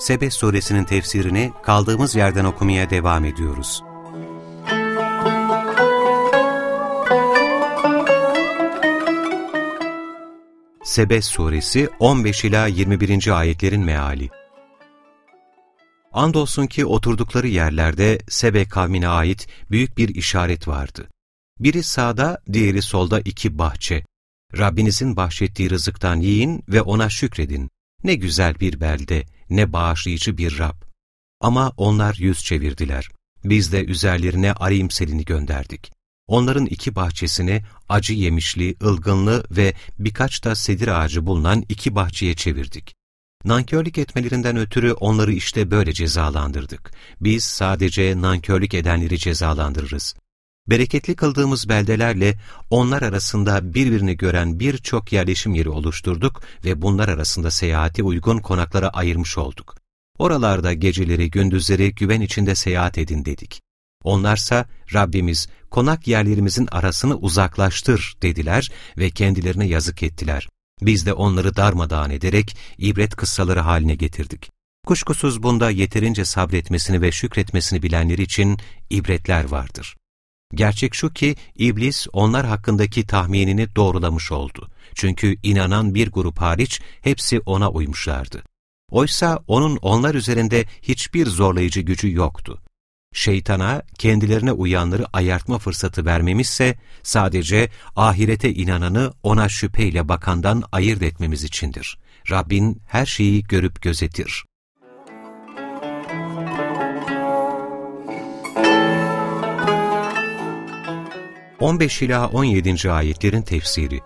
Sebe suresinin tefsirini kaldığımız yerden okumaya devam ediyoruz. Sebe suresi 15 ila 21. ayetlerin meali. Andolsun ki oturdukları yerlerde Sebe kavmine ait büyük bir işaret vardı. Biri sağda, diğeri solda iki bahçe. Rabbinizin bahşettiği rızıktan yiyin ve ona şükredin. Ne güzel bir belde, ne bağışlayıcı bir Rab. Ama onlar yüz çevirdiler. Biz de üzerlerine arim selini gönderdik. Onların iki bahçesini acı yemişli, ılgınlı ve birkaç da sedir ağacı bulunan iki bahçeye çevirdik. Nankörlük etmelerinden ötürü onları işte böyle cezalandırdık. Biz sadece nankörlük edenleri cezalandırırız. Bereketli kıldığımız beldelerle onlar arasında birbirini gören birçok yerleşim yeri oluşturduk ve bunlar arasında seyahate uygun konaklara ayırmış olduk. Oralarda geceleri gündüzleri güven içinde seyahat edin dedik. Onlarsa Rabbimiz konak yerlerimizin arasını uzaklaştır dediler ve kendilerine yazık ettiler. Biz de onları darmadağın ederek ibret kıssaları haline getirdik. Kuşkusuz bunda yeterince sabretmesini ve şükretmesini bilenler için ibretler vardır. Gerçek şu ki iblis onlar hakkındaki tahminini doğrulamış oldu. Çünkü inanan bir grup hariç hepsi ona uymuşlardı. Oysa onun onlar üzerinde hiçbir zorlayıcı gücü yoktu. Şeytana kendilerine uyanları ayartma fırsatı vermemizse sadece ahirete inananı ona şüpheyle bakandan ayırt etmemiz içindir. Rabbin her şeyi görüp gözetir. 15 ila 17. ayetlerin tefsiri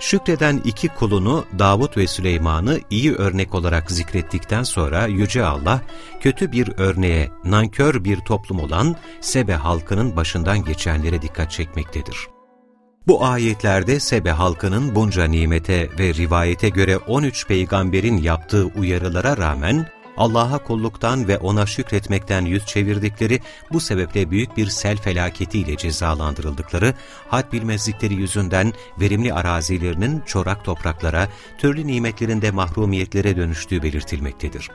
Şükreden iki kulunu Davut ve Süleyman'ı iyi örnek olarak zikrettikten sonra Yüce Allah, kötü bir örneğe, nankör bir toplum olan Sebe halkının başından geçenlere dikkat çekmektedir. Bu ayetlerde Sebe halkının bunca nimete ve rivayete göre 13 peygamberin yaptığı uyarılara rağmen, Allah'a kulluktan ve ona şükretmekten yüz çevirdikleri, bu sebeple büyük bir sel felaketiyle cezalandırıldıkları, had bilmezlikleri yüzünden verimli arazilerinin çorak topraklara, türlü nimetlerinde mahrumiyetlere dönüştüğü belirtilmektedir.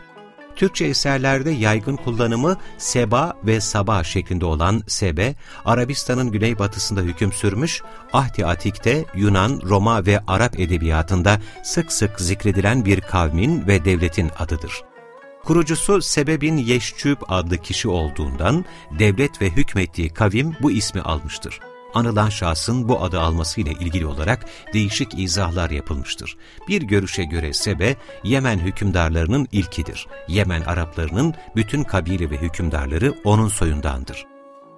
Türkçe eserlerde yaygın kullanımı Seba ve Saba şeklinde olan Sebe, Arabistan'ın güneybatısında hüküm sürmüş, Ahdi Atik'te Yunan, Roma ve Arap edebiyatında sık sık zikredilen bir kavmin ve devletin adıdır. Kurucusu Sebebin Yeşçüb adlı kişi olduğundan devlet ve hükmettiği kavim bu ismi almıştır. Anılan şahsın bu adı almasıyla ilgili olarak değişik izahlar yapılmıştır. Bir görüşe göre Sebe, Yemen hükümdarlarının ilkidir. Yemen Araplarının bütün kabile ve hükümdarları onun soyundandır.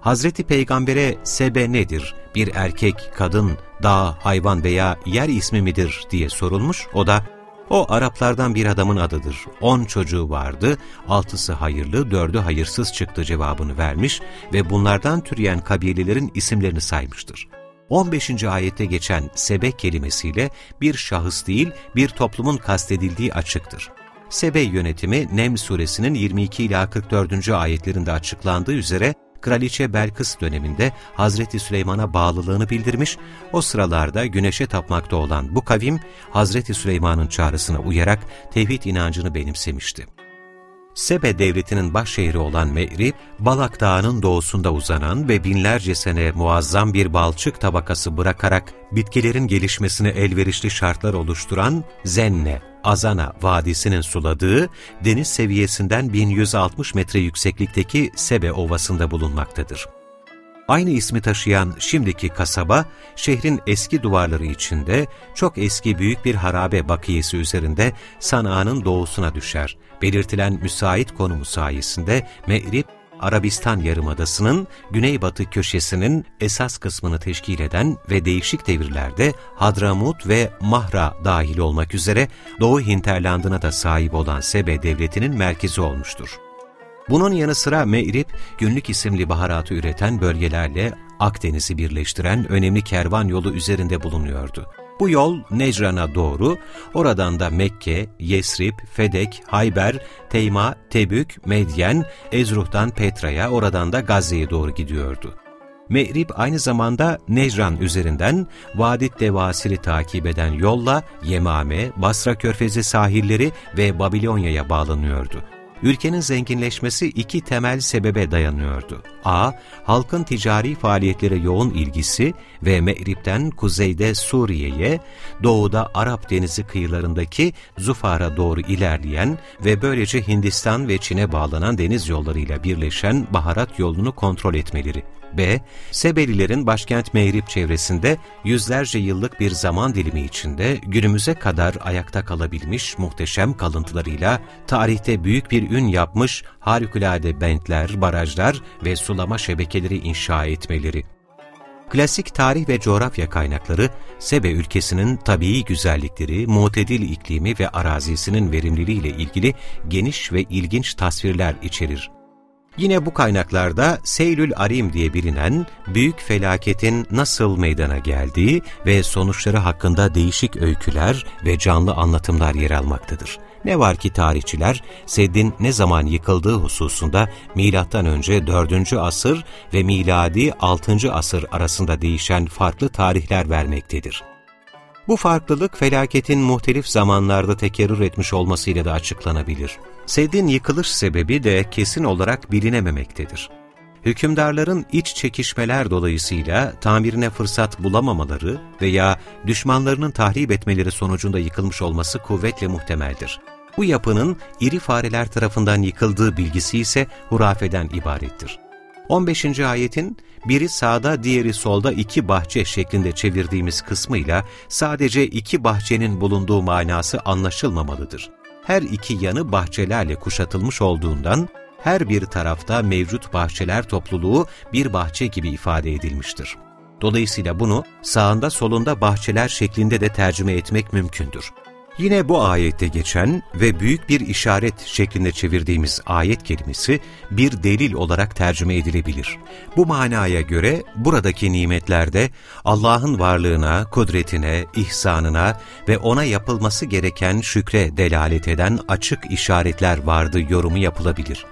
Hazreti Peygamber'e Sebe nedir? Bir erkek, kadın, dağ, hayvan veya yer ismi midir diye sorulmuş. O da o Araplardan bir adamın adıdır. On çocuğu vardı, altısı hayırlı, dördü hayırsız çıktı cevabını vermiş ve bunlardan türeyen kabilelerin isimlerini saymıştır. 15. ayette geçen sebe kelimesiyle bir şahıs değil, bir toplumun kastedildiği açıktır. Sebe yönetimi Nem suresinin 22 ila 44. ayetlerinde açıklandığı üzere Kraliçe Belkıs döneminde Hazreti Süleyman'a bağlılığını bildirmiş, o sıralarda güneşe tapmakta olan bu kavim Hazreti Süleyman'ın çağrısına uyarak tevhid inancını benimsemişti. Sebe devletinin baş şehri olan Me'rib, Balak Dağı'nın doğusunda uzanan ve binlerce sene muazzam bir balçık tabakası bırakarak bitkilerin gelişmesine elverişli şartlar oluşturan Zenne, Azana Vadisi'nin suladığı, deniz seviyesinden 1160 metre yükseklikteki Sebe Ovası'nda bulunmaktadır. Aynı ismi taşıyan şimdiki kasaba, şehrin eski duvarları içinde çok eski büyük bir harabe bakiyesi üzerinde Sana'nın doğusuna düşer. Belirtilen müsait konumu sayesinde Me'rib, Arabistan Yarımadası'nın güneybatı köşesinin esas kısmını teşkil eden ve değişik devirlerde Hadramut ve Mahra dahil olmak üzere Doğu Hinterland'ına da sahip olan Sebe devletinin merkezi olmuştur. Bunun yanı sıra Me'rib, günlük isimli baharatı üreten bölgelerle Akdeniz'i birleştiren önemli kervan yolu üzerinde bulunuyordu. Bu yol Necran'a doğru, oradan da Mekke, Yesrib, Fedek, Hayber, Teyma, Tebük, Medyen, Ezruh'tan Petra'ya, oradan da Gazze'ye doğru gidiyordu. Me'rib aynı zamanda Necran üzerinden Vadit Devasir'i takip eden yolla Yemame, Basra Körfezi sahilleri ve Babilonya'ya bağlanıyordu. Ülkenin zenginleşmesi iki temel sebebe dayanıyordu. A. Halkın ticari faaliyetlere yoğun ilgisi ve Me'rib'den kuzeyde Suriye'ye, doğuda Arap Denizi kıyılarındaki Zufar'a doğru ilerleyen ve böylece Hindistan ve Çin'e bağlanan deniz yollarıyla birleşen baharat yolunu kontrol etmeleri. B. Sebelilerin başkent Meyrip çevresinde yüzlerce yıllık bir zaman dilimi içinde günümüze kadar ayakta kalabilmiş muhteşem kalıntılarıyla tarihte büyük bir ün yapmış harikulade bentler, barajlar ve sulama şebekeleri inşa etmeleri. Klasik tarih ve coğrafya kaynakları, Sebe ülkesinin tabii güzellikleri, mutedil iklimi ve arazisinin verimliliği ile ilgili geniş ve ilginç tasvirler içerir. Yine bu kaynaklarda Seylül Arim diye bilinen büyük felaketin nasıl meydana geldiği ve sonuçları hakkında değişik öyküler ve canlı anlatımlar yer almaktadır. Ne var ki tarihçiler Seddin ne zaman yıkıldığı hususunda M.Ö. 4. asır ve miladi 6. asır arasında değişen farklı tarihler vermektedir. Bu farklılık felaketin muhtelif zamanlarda tekerrür etmiş olmasıyla da açıklanabilir. Seddin yıkılış sebebi de kesin olarak bilinememektedir. Hükümdarların iç çekişmeler dolayısıyla tamirine fırsat bulamamaları veya düşmanlarının tahrip etmeleri sonucunda yıkılmış olması kuvvetle muhtemeldir. Bu yapının iri fareler tarafından yıkıldığı bilgisi ise hurafeden ibarettir. 15. ayetin biri sağda diğeri solda iki bahçe şeklinde çevirdiğimiz kısmıyla sadece iki bahçenin bulunduğu manası anlaşılmamalıdır. Her iki yanı bahçelerle kuşatılmış olduğundan her bir tarafta mevcut bahçeler topluluğu bir bahçe gibi ifade edilmiştir. Dolayısıyla bunu sağında solunda bahçeler şeklinde de tercüme etmek mümkündür. Yine bu ayette geçen ve büyük bir işaret şeklinde çevirdiğimiz ayet kelimesi bir delil olarak tercüme edilebilir. Bu manaya göre buradaki nimetlerde Allah'ın varlığına, kudretine, ihsanına ve ona yapılması gereken şükre delalet eden açık işaretler vardı yorumu yapılabilir.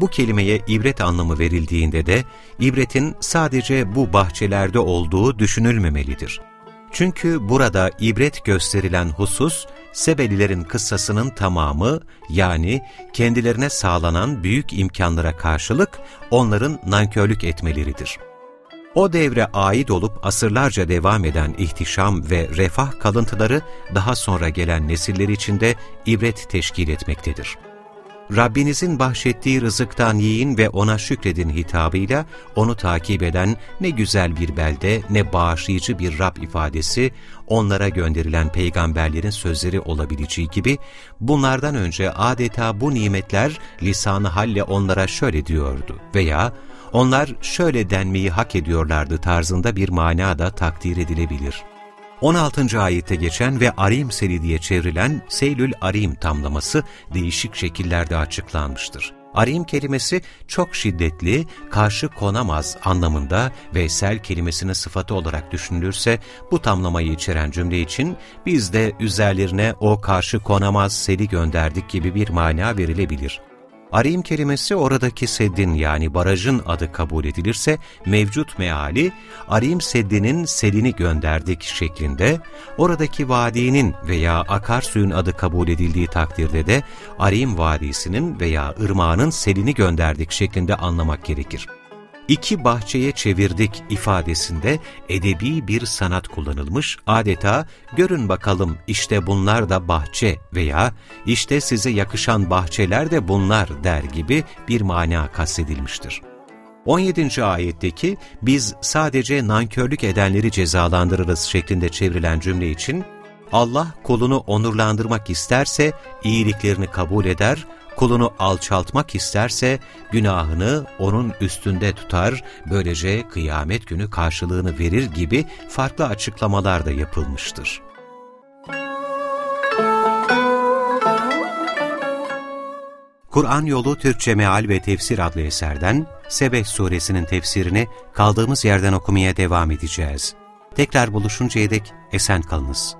Bu kelimeye ibret anlamı verildiğinde de ibretin sadece bu bahçelerde olduğu düşünülmemelidir. Çünkü burada ibret gösterilen husus, Sebelilerin kıssasının tamamı yani kendilerine sağlanan büyük imkanlara karşılık onların nankörlük etmeleridir. O devre ait olup asırlarca devam eden ihtişam ve refah kalıntıları daha sonra gelen nesiller içinde ibret teşkil etmektedir. Rabbinizin bahşettiği rızıktan yiyin ve ona şükredin hitabıyla onu takip eden ne güzel bir belde ne bağışlayıcı bir Rab ifadesi onlara gönderilen peygamberlerin sözleri olabileceği gibi bunlardan önce adeta bu nimetler lisanı halle onlara şöyle diyordu veya onlar şöyle denmeyi hak ediyorlardı tarzında bir mana da takdir edilebilir. 16. ayette geçen ve Arim Seli diye çevrilen Seylül Arim tamlaması değişik şekillerde açıklanmıştır. Arim kelimesi çok şiddetli, karşı konamaz anlamında ve sel kelimesinin sıfatı olarak düşünülürse bu tamlamayı içeren cümle için biz de üzerlerine o karşı konamaz seli gönderdik gibi bir mana verilebilir. Arim kelimesi oradaki seddin yani barajın adı kabul edilirse mevcut meali Arim seddinin selini gönderdik şeklinde, oradaki vadinin veya akarsuyun adı kabul edildiği takdirde de Arim vadisinin veya ırmağının selini gönderdik şeklinde anlamak gerekir iki bahçeye çevirdik ifadesinde edebi bir sanat kullanılmış, adeta görün bakalım işte bunlar da bahçe veya işte size yakışan bahçeler de bunlar der gibi bir mana kastedilmiştir. 17. ayetteki biz sadece nankörlük edenleri cezalandırırız şeklinde çevrilen cümle için Allah kulunu onurlandırmak isterse iyiliklerini kabul eder, kulunu alçaltmak isterse günahını onun üstünde tutar, böylece kıyamet günü karşılığını verir gibi farklı açıklamalar da yapılmıştır. Kur'an Yolu Türkçe Meal ve Tefsir adlı eserden Sebeh suresinin tefsirini kaldığımız yerden okumaya devam edeceğiz. Tekrar buluşuncaya dek esen kalınız.